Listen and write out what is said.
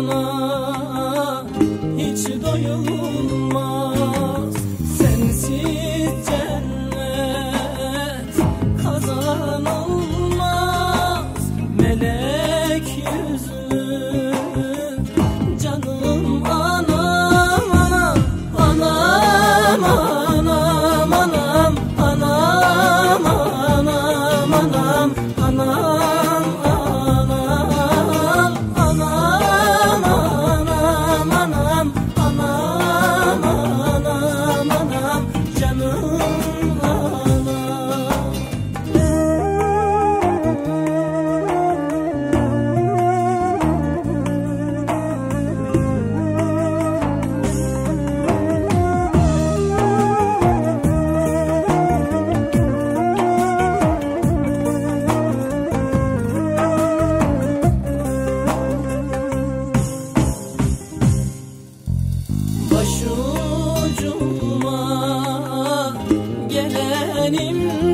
aşkına hiç doyulmaz. Sensiz benim.